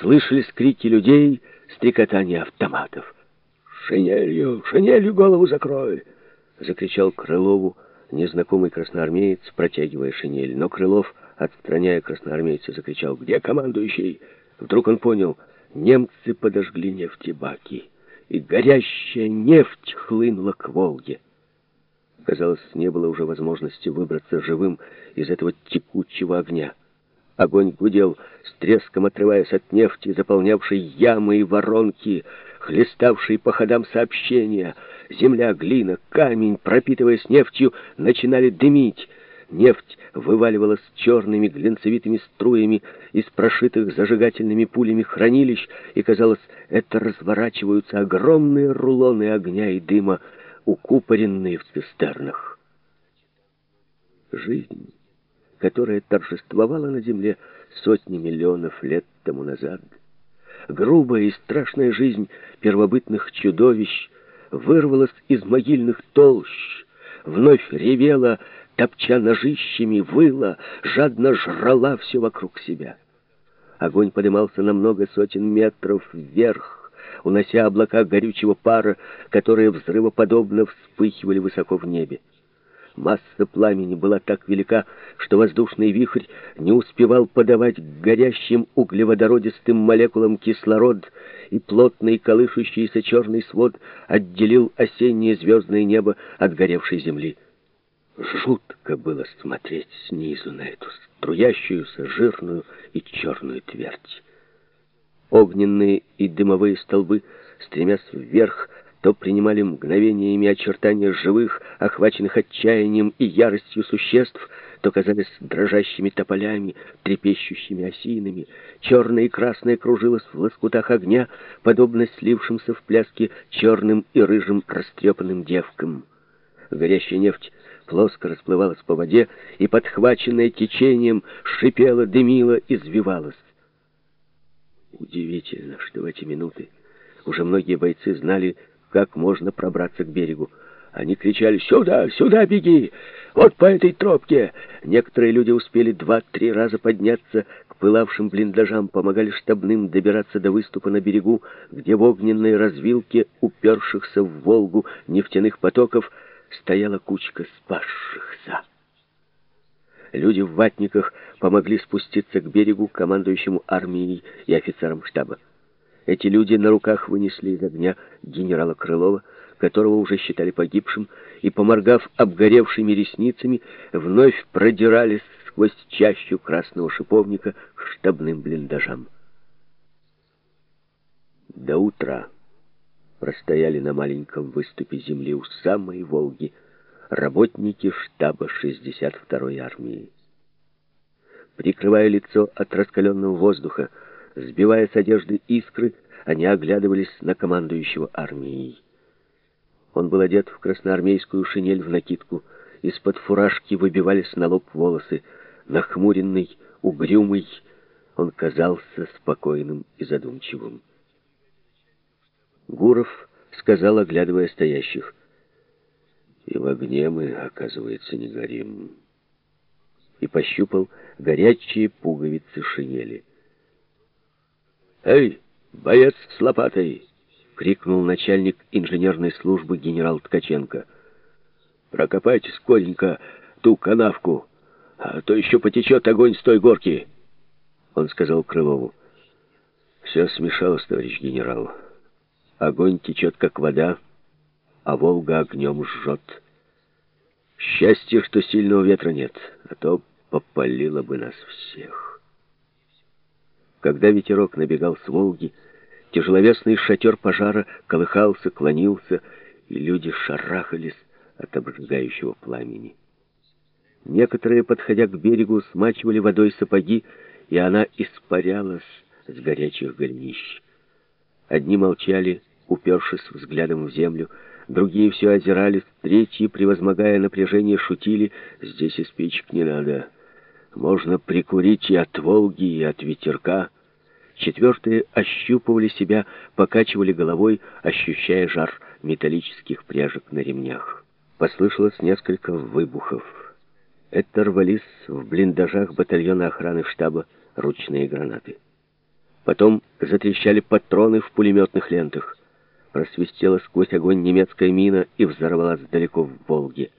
слышались крики людей, стрекотание автоматов. «Шинелью, шинелью голову закрой!» — закричал Крылову незнакомый красноармеец, протягивая шинель. Но Крылов, отстраняя красноармейца, закричал «Где командующий?» Вдруг он понял, немцы подожгли нефтебаки, и горящая нефть хлынула к Волге. Казалось, не было уже возможности выбраться живым из этого текучего огня. Огонь гудел, с треском отрываясь от нефти, заполнявшей ямы и воронки, хлеставшие по ходам сообщения. Земля, глина, камень, пропитываясь нефтью, начинали дымить. Нефть вываливалась черными глинцевитыми струями из прошитых зажигательными пулями хранилищ, и, казалось, это разворачиваются огромные рулоны огня и дыма, укупоренные в цистернах. Жизнь, которая торжествовала на земле сотни миллионов лет тому назад, грубая и страшная жизнь первобытных чудовищ вырвалась из могильных толщ, вновь ревела, топча ножищами, выла, жадно жрала все вокруг себя. Огонь поднимался на много сотен метров вверх, унося облака горючего пара, которые взрывоподобно вспыхивали высоко в небе. Масса пламени была так велика, что воздушный вихрь не успевал подавать к горящим углеводородистым молекулам кислород, и плотный колышущийся черный свод отделил осеннее звездное небо от горевшей земли. Жутко было смотреть снизу на эту струящуюся, жирную и черную твердь. Огненные и дымовые столбы, стремясь вверх, то принимали мгновениями очертания живых, охваченных отчаянием и яростью существ, то казались дрожащими тополями, трепещущими осинами. Черное и красное кружилось в лоскутах огня, подобно слившимся в пляске черным и рыжим растрепанным девкам. Горящая нефть плоско расплывалась по воде и, подхваченная течением, шипела, дымила, извивалась. Удивительно, что в эти минуты уже многие бойцы знали, как можно пробраться к берегу. Они кричали «Сюда! Сюда беги! Вот по этой тропке!» Некоторые люди успели два-три раза подняться к пылавшим блиндажам, помогали штабным добираться до выступа на берегу, где в огненной развилке, упершихся в Волгу нефтяных потоков, стояла кучка спасшихся. Люди в ватниках помогли спуститься к берегу командующему армией и офицерам штаба. Эти люди на руках вынесли из огня генерала Крылова, которого уже считали погибшим, и, поморгав обгоревшими ресницами, вновь продирались сквозь чащу красного шиповника к штабным блиндажам. До утра простояли на маленьком выступе земли у самой Волги, работники штаба 62-й армии. Прикрывая лицо от раскаленного воздуха, сбивая с одежды искры, они оглядывались на командующего армией. Он был одет в красноармейскую шинель в накидку, из-под фуражки выбивались на лоб волосы, нахмуренный, угрюмый, он казался спокойным и задумчивым. Гуров сказал, оглядывая стоящих, и в огне мы, оказывается, не горим. И пощупал горячие пуговицы шинели. «Эй, боец с лопатой!» — крикнул начальник инженерной службы генерал Ткаченко. «Прокопайте скоренько ту канавку, а то еще потечет огонь с той горки!» Он сказал Крылову. «Все смешалось, товарищ генерал. Огонь течет, как вода, а Волга огнем жжет. Счастье, что сильного ветра нет, а то попалило бы нас всех. Когда ветерок набегал с Волги, тяжеловесный шатер пожара колыхался, клонился, и люди шарахались от обжигающего пламени. Некоторые, подходя к берегу, смачивали водой сапоги, и она испарялась с горячих горнищ. Одни молчали, упершись взглядом в землю, Другие все озирались, третьи, превозмогая напряжение, шутили. Здесь и спичек не надо. Можно прикурить и от Волги, и от ветерка. Четвертые ощупывали себя, покачивали головой, ощущая жар металлических пряжек на ремнях. Послышалось несколько выбухов. Это рвались в блиндажах батальона охраны штаба ручные гранаты. Потом затрещали патроны в пулеметных лентах. Просвистела сквозь огонь немецкая мина и взорвалась далеко в Волге.